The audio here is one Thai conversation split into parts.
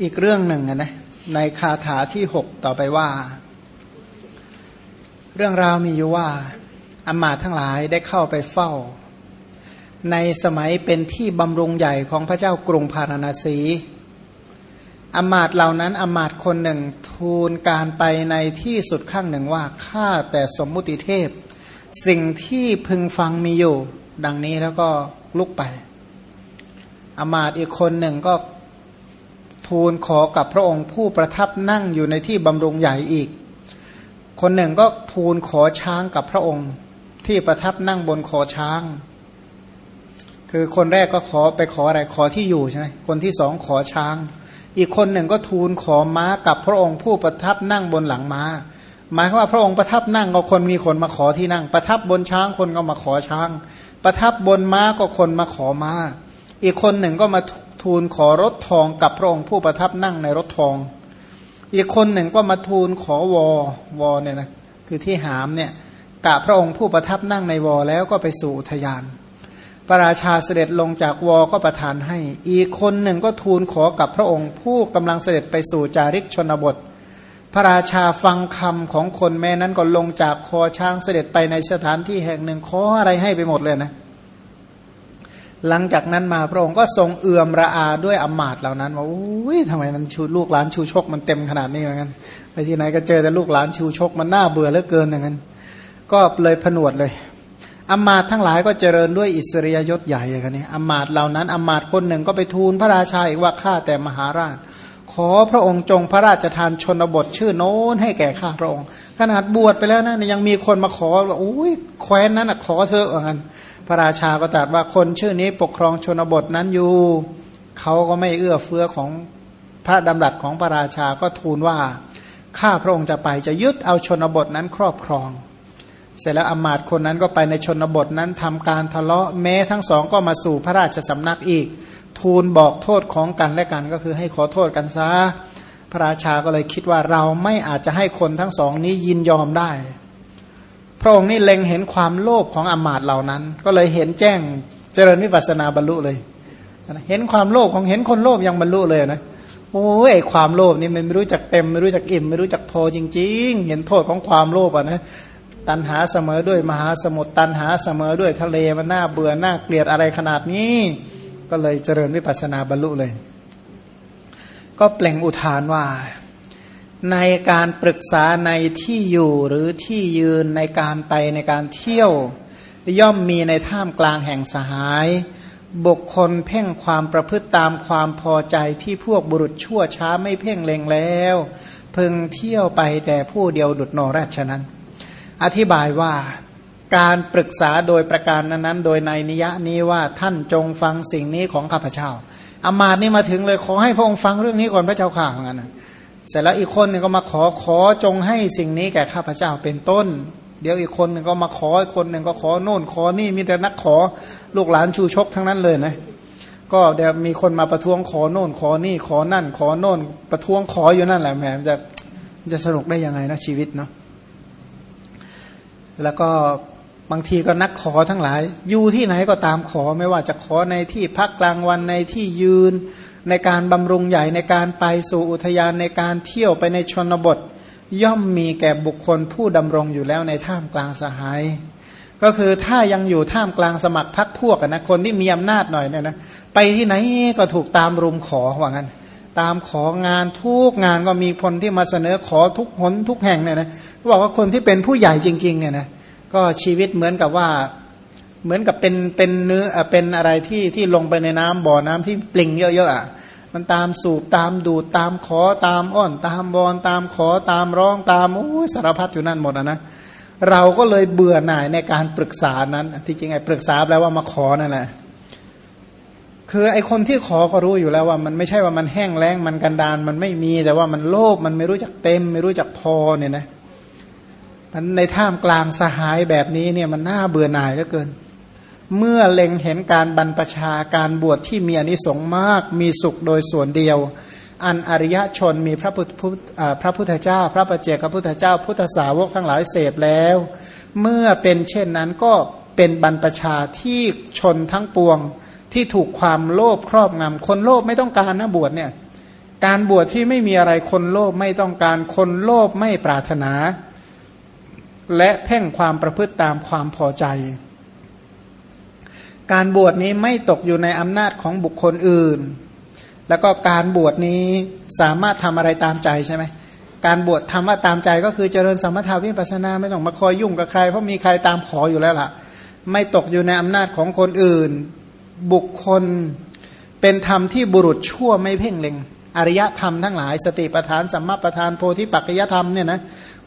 อีกเรื่องหนึ่งนะในคาถาที่หกต่อไปว่า เรื่องราวมีอยู่ว่าอมาตทั้งหลายได้เข้าไปเฝ้า ในสมัยเป็นที่บำรุงใหญ่ของพระเจ้ากรุงพาราณสีอมาตเหล่านั้นอมาตคนหนึ่งทูลการไปในที่สุดข้างหนึ่งว่าข้าแต่สมมุติเทพ สิ่งที่พึงฟังมีอยู่ ดังนี้แล้วก็ลุกไปอมาตอีกคนหนึ่งก็ ทูลขอกับพระองค์ผู้ประทับนั่งอยู่ในที่บำรุงใหญ่อีก คนหนึ่งก็ทูลขอช้างกับพระองค์ ที่ประทับนั่งบนขอช้าง คือคนแรกก็ขอไปขออะไรขอที่อยู่ใช่ไหมคนที่สองขอช้าง อีกคนหนึ่งก็ทูลขอม้ากับพระองค์ผู้ประทับนั่งบนหลังม้า หมายว่าพระองค์ประทับนั่งก็คนมีคนมาขอที่นั่ง ประทับบนช้างคนก็มาขอช้าง ประทับบนม้าก็คนมาขอม้า อีกคนหนึ่งก็มา ทูลขอรถทองกับพระองค์ผู้ประทับนั่งในรถทอง อีกคนหนึ่งก็มาทูลขอวอวอเนี่ยนะคือที่หามเนี่ยกะพระองค์ผู้ประทับนั่งในวอแล้วก็ไปสู่อุทยานพระราชาเสด็จลงจากวอก็ประทานให้ อีกคนหนึ่งก็ทูลขอกับพระองค์ผู้กำลังเสด็จไปสู่จาริกชนบท พระราชาฟังคำของคนแม่นั้นก็ลงจากคอช้างเสด็จไปในสถานที่แห่งหนึ่งขออะไรให้ไปหมดเลยนะ หลังจากนั้นมาพระองค์ก็ทรงเอื่อมระอาด้วยอมาตเหล่านั้นว่าอุ้ยทำไมมันชูลูกหลานชูชกมันเต็มขนาดนี้เหมือนกันไปที่ไหนก็เจอแต่ลูกหลานชูชกมันน่าเบื่อเหลือเกินอย่างนั้นก็เลยผนวดเลยอมาตทั้งหลายก็เจริญด้วยอิสริยยศใหญ่อย่างนี้อมาตเหล่านั้นอมาตคนหนึ่งก็ไปทูลพระราชาอีกว่าข้าแต่มหาราช ขอพระองค์จงพระราชทานชนบทชื่อโน้นให้แก่ข้าพระองค์ ขนาดบวชไปแล้วนะยังมีคนมาขอว่าอุ้ยแคว้นนั้นขอเธอเหมือนกัน ระราชาก็ตรัสว่าคนชื่อนี้ปกครองชนบทนั้นอยู่ เขาก็ไม่เอื้อเฟื้อของพระดำรัสของพระราชาก็ทูลว่าข้าพระองค์จะไปจะยึดเอาชนบทนั้นครอบครอง เสร็จแล้วอมาตคนนั้นก็ไปในชนบทนั้นทำการทะเลาะแม้ทั้งสองก็มาสู่พระราชสำนักอีก ทูลบอกโทษของกันและกันก็คือให้ขอโทษกันซะพระราชาก็เลยคิดว่าเราไม่อาจจะให้คนทั้งสองนี้ยินยอมได้ พระองค์นี่เล็งเห็นความโลภของอมาตเหล่านั้น ก็เลยเห็นแจ้งเจริญวิปัสนาบรรลุเลย เห็นความโลภของเห็นคนโลภยังบรรลุเลยนะโอ้ยความโลภนี่มันไม่รู้จักเต็มไม่รู้จักอิ่มไม่รู้จักพอจริง ๆ เห็นโทษของความโลภอะนะตันหาเสมอด้วยมหาสมุทรตันหาเสมอด้วยทะเลมันน่าเบื่อหน้าเกลียดอะไรขนาดนี้ ก็เลยเจริญวิปัสนาบรรลุเลย ก็เปล่งอุทานว่า ในการปรึกษาในที่อยู่หรือที่ยืนในการไปในการเที่ยว ย่อมมีในท่ามกลางแห่งสหาย บุคคลเพ่งความประพฤติตามความพอใจที่พวกบุรุษชั่วช้าไม่เพ่งเล็งแล้ว พึงเที่ยวไปแต่ผู้เดียวดุดนอราชนั้น อธิบายว่าการปรึกษาโดยประการนั้นโดยในนิยะนี้ว่าท่านจงฟังสิ่งนี้ของข้าพเจ้าอามาตนี่มาถึงเลยขอให้พระองค์ฟังเรื่องนี้ก่อนพระเจ้าข่าเหมือนกัน เสร็จแล้วอีกคนหนึ่งก็มาขอขอจงให้สิ่งนี้แก่ข้าพเจ้าเป็นต้น เดี๋ยวอีกคนหนึ่งก็มาขออีกคนหนึ่งก็ขอโน่นขอนี่มีแต่นักขอลูกหลานชูชกทั้งนั้นเลยนะก็เดี๋ยวมีคนมาประท้วงขอโน่น ขอนี่ขอนั่น ขอโน่น ประท้วงขออยู่นั่นแหละแหมจะจะสนุกได้ยังไงนะชีวิตเนาะแล้วก็บางทีก็นักขอทั้งหลาย อยู่ที่ไหนก็ตามขอไม่ว่าจะขอในที่พักกลางวันในที่ยืน ในการบำรุงใหญ่ในการไปสู่อุทยานในการเที่ยวไปในชนบท ย่อมมีแก่บุคคลผู้ดำรงอยู่แล้วในท่ามกลางสหาย ก็คือถ้ายังอยู่ท่ามกลางสมัครพักพวกนะคนที่มีอำนาจหน่อยเนี่ยนะไปที่ไหนก็ถูกตามรุมขอว่างั้น ตามของานทุกงานก็มีคนที่มาเสนอขอทุกหนทุกแห่งเนี่ยนะบอกว่าคนที่เป็นผู้ใหญ่จริงๆเนี่ยนะก็ชีวิตเหมือนกับว่า เหมือนกับเป็นเป็นเนื้อเป็นอะไรที่ที่ลงไปในน้ำบ่อน้ำที่ปลิงเยอะๆอะมันตามสูบตามดูดตามขอตามอ้อน ตามบอนตามขอตามร้องตามโอ้ยสารพัดอยู่นั่นหมดนะเราก็เลยเบื่อหน่ายในการปรึกษานั้น ที่จริงไอ้ปรึกษาแปลว่ามาขอนั่นแหละคือไอ้คนที่ขอก็รู้อยู่แล้วว่า มันไม่ใช่ว่ามันแห้งแล้งมันกันดานมันไม่มีแต่ว่ามันโลภมันไม่รู้จักเต็ม ไม่รู้จักพอเนี่ยนะมันในท่ามกลางสหายแบบนี้เนี่ยมันน่าเบื่อหน่ายเหลือเกิน เมื่อเล็งเห็นการบรรพชาการบวชที่มีอนิสงส์มาก มีสุขโดยส่วนเดียว อันอริยชนมีพระพุทธพระพุทธเจ้า พระประเจกพระพุทธเจ้า พุทธสาวกทั้งหลายเสพแล้ว เมื่อเป็นเช่นนั้นก็เป็นบรรพชาที่ชนทั้งปวงที่ถูกความโลภครอบงำคนโลภไม่ต้องการนะบวชเนี่ยการบวชที่ไม่มีอะไรคนโลภไม่ต้องการคนโลภไม่ปรารถนา และเพ่งความประพฤติตามความพอใจ การบวชนี้ไม่ตกอยู่ในอำนาจของบุคคลอื่น แล้วก็การบวชนี้สามารถทำอะไรตามใจใช่ไหมการบวชทำว่าตามใจก็คือเจริญสมถาวิปัสนาไม่ต้องมาคอยยุ่งกับใคร เพราะมีใครตามขออยู่แล้วล่ะ ไม่ตกอยู่ในอำนาจของคนอื่น บุคคลเป็นธรรมที่บุรุษชั่วไม่เพ่งเล็ง อริยธรรมทั้งหลาย สติปทานสัมมาปทานโพธิปัจจยธรรมเนี่ยนะ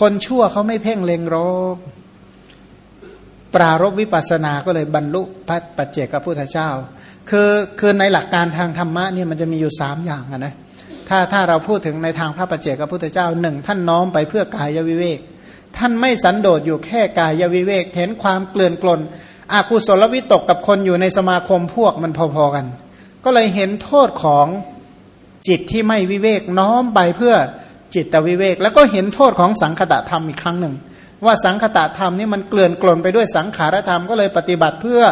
คนชั่วเขาไม่เพ่งเล็งรอก ปรารบวิปัสสนาก็เลยบรรลุพระปัจเจกพุทธเจ้า คือคือในหลักการทางธรรมะเนี่ยมันจะมีอยู่สามอย่างนะถ้าถ้าเราพูดถึงในทางพระปัจเจกพุทธเจ้าหนึ่งท่านน้อมไปเพื่อกายวิเวก ท่านไม่สันโดษอยู่แค่กายวิเวก เห็นความเกลื่อนกลนอากุศลวิตกกับคนอยู่ในสมาคมพวกมันพอๆกัน ก็เลยเห็นโทษของจิตที่ไม่วิเวกน้อมไปเพื่อจิตวิเวก แล้วก็เห็นโทษของสังคตะธรรมอีกครั้งหนึ่ง ว่าสังคตะธรรมนี่มันเกลื่อนกลนไปด้วยสังขารธรรมก็เลยปฏิบัติเพื่อ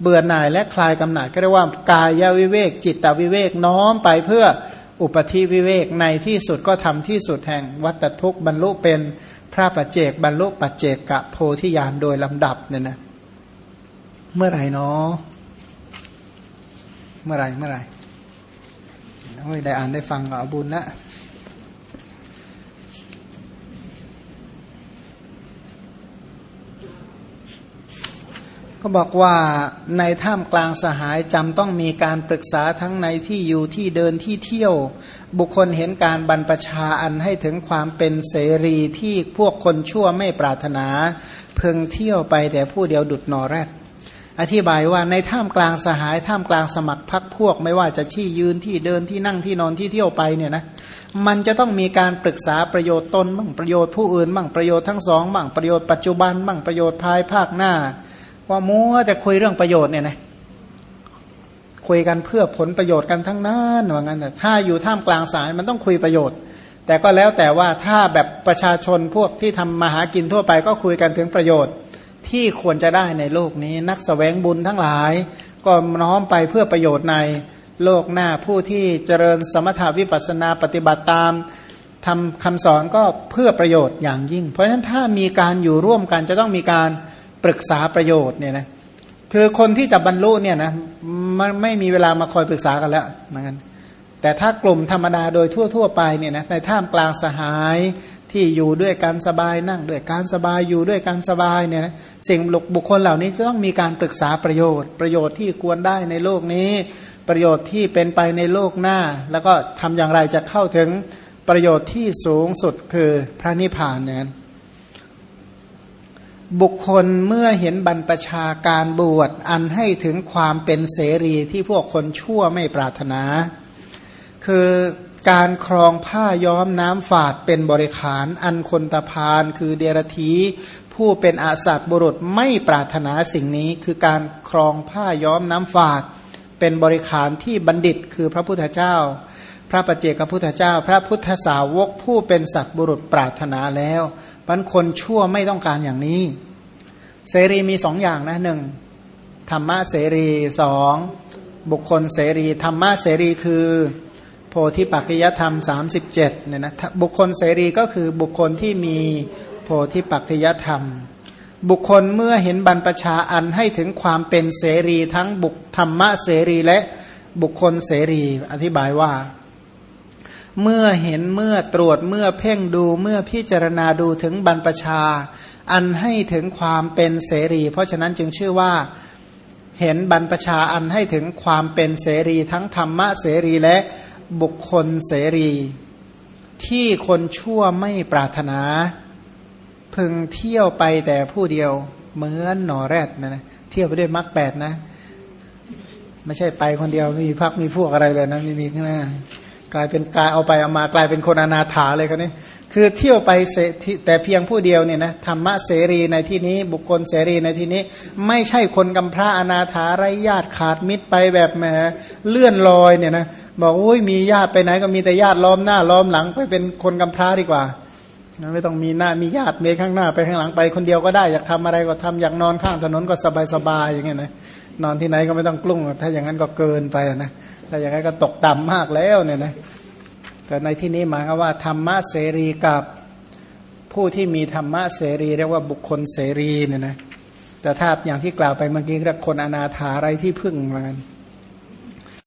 เบื่อหน่ายและคลายกำหนัดก็เรียกว่ากายวิเวก จิตวิเวกน้อมไปเพื่ออุปธิวิเวกในที่สุดก็ทำที่สุดแห่งวัตทุกบรรลุเป็นพระปัจเจกบรรลุปัจเจกกะโพธิญาณโดยลำดับเนี่ยนะเมื่อไหร่เนาะเมื่อไหร่เมื่อไหร่โอ้ยได้อ่านได้ฟังก็เอาบุญละ ก็บอกว่าในถ้ำกลางสหายจำต้องมีการปรึกษาทั้งในที่อยู่ที่เดินที่เที่ยว บุคคลเห็นการบรรพชาอันให้ถึงความเป็นเสรีที่พวกคนชั่วไม่ปรารถนา เพึงเที่ยวไปแต่ผู้เดียวดุดนอแรดอธิบายว่าในถ้ำกลางสหายถ้ำกลางสมัครพักพวกไม่ว่าจะที่ยืนที่เดินที่นั่งที่นอนที่เที่ยวไปเนี่ยนะมันจะต้องมีการปรึกษาประโยชน์ตนบ้างประโยชน์ผู้อื่นบ้างประโยชน์ทั้งสองบ้างประโยชน์ปัจจุบันบ้างประโยชน์ภายภาคหน้า ว่ามัวจะคุยเรื่องประโยชน์เนี่ยนะคุยกันเพื่อผลประโยชน์กันทั้งนั้นว่างั้นแต่ถ้าอยู่ท่ามกลางสายมันต้องคุยประโยชน์ แต่ก็แล้วแต่ว่าถ้าแบบประชาชนพวกที่ทำมาหากินทั่วไปก็คุยกันถึงประโยชน์ ที่ควรจะได้ในโลกนี้ นักสแสวงบุญทั้งหลาย ก็น้อมไปเพื่อประโยชน์ในโลกหน้าผู้ที่เจริญสมถาวิปัสนาปฏิบัติตามทำคำสอนก็เพื่อประโยชน์อย่างยิ่ง เพราะฉะนั้นถ้ามีการอยู่ร่วมกันจะต้องมีการ ปรึกษาประโยชน์เนี่ยนะคือคนที่จะบรรลุเนี่ยนะมันไม่มีเวลามาคอยปรึกษากันแล้วเหมือนกันแต่ถ้ากลุ่มธรรมดาโดยทั่ว ๆ ไปเนี่ยนะในท่ามกลางสหายที่อยู่ด้วยการสบายนั่งด้วยการสบายอยู่ด้วยการสบายเนี่ยนะสิ่งบุคคลเหล่านี้จะต้องมีการปรึกษาประโยชน์ ประโยชน์ที่ควรได้ในโลกนี้ ประโยชน์ที่เป็นไปในโลกหน้า แล้วก็ทำอย่างไรจะเข้าถึงประโยชน์ที่สูงสุดคือพระนิพพานเนี่ย บุคคลเมื่อเห็นบรรพชาการบวชอันให้ถึงความเป็นเสรีที่พวกคนชั่วไม่ปรารถนา คือการครองผ้าย้อมน้ำฝาดเป็นบริขาร อันคนตะพานคือเดรธีผู้เป็นอาสัตบุรุษไม่ปรารถนาสิ่งนี้คือการครองผ้าย้อมน้ำฝาด เป็นบริขารที่บัณฑิตคือพระพุทธเจ้า พระปเจกพุทธเจ้า พระพุทธสาวกผู้เป็นสัตบุรุษปรารถนาแล้ว พันคนชั่วไม่ต้องการอย่างนี้ เสรีมีสองอย่างนะหนึ่งธรรมะเสรีสองบุคคลเสรีธรรมะเสรีคือ โพธิปัจจยธรรม 37เนี่ยนะบุคคลเสรีก็คือบุคคลที่มีโพธิปัจจยธรรม บุคคลเมื่อเห็นบรรพชาอันให้ถึงความเป็นเสรีทั้งบุคธรรมะเสรีและบุคคลเสรีอธิบายว่า เมื่อเห็นเมื่อตรวจเมื่อเพ่งดูเมื่อพิจารณาดูถึงบรรพชา อันให้ถึงความเป็นเสรี เพราะฉะนั้นจึงชื่อว่าเห็นบรรพชาอันให้ถึงความเป็นเสรีทั้งธรรมะเสรีและบุคคลเสรี ที่คนชั่วไม่ปรารถนา พึงเที่ยวไปแต่ผู้เดียว เหมือนหนอแรดนะนะเที่ยวไปด้วยมรรคแปดนะ ไม่ใช่ไปคนเดียวไม่มีพักมีพวกอะไรเลยนะไม่มีข้างหน้า กลายเป็นกายเอาไปเอามากลายเป็นคนอนาถาเลยคนนี้ คือเที่ยวไปแต่เพียงผู้เดียวเนี่ยนะธรรมะเสรีในที่นี้ บุคคลเสรีในที่นี้ ไม่ใช่คนกำพร้าอนาถาไรญาติขาดมิตรไปแบบแหมเลื่อนลอยเนี่ยนะบอกโอ้ยมีญาติไปไหนก็มีแต่ญาติล้อมหน้าล้อมหลังไปเป็นคนกำพร้าดีกว่าไม่ต้องมีหน้ามีญาติเมข้างหน้าไปข้างหลังไปคนเดียวก็ได้อยากทำอะไรก็ทำอยากนอนข้างถนนก็สบายสบายอย่างเงี้ยนะ นอนที่ไหนก็ไม่ต้องกลุ้งถ้าอย่างนั้นก็เกินไปนะถ้าอย่างนั้นก็ตกต่ำมากแล้วเนี่ยนะแต่ในที่นี้หมายว่าธรรมะเสรีกับผู้ที่มีธรรมะเสรีเรียกว่าบุคคลเสรีเนี่ยนะแต่ถ้าอย่างที่กล่าวไปเมื่อกี้เรียกคนอนาถาไรที่พึ่งเหมือนกัน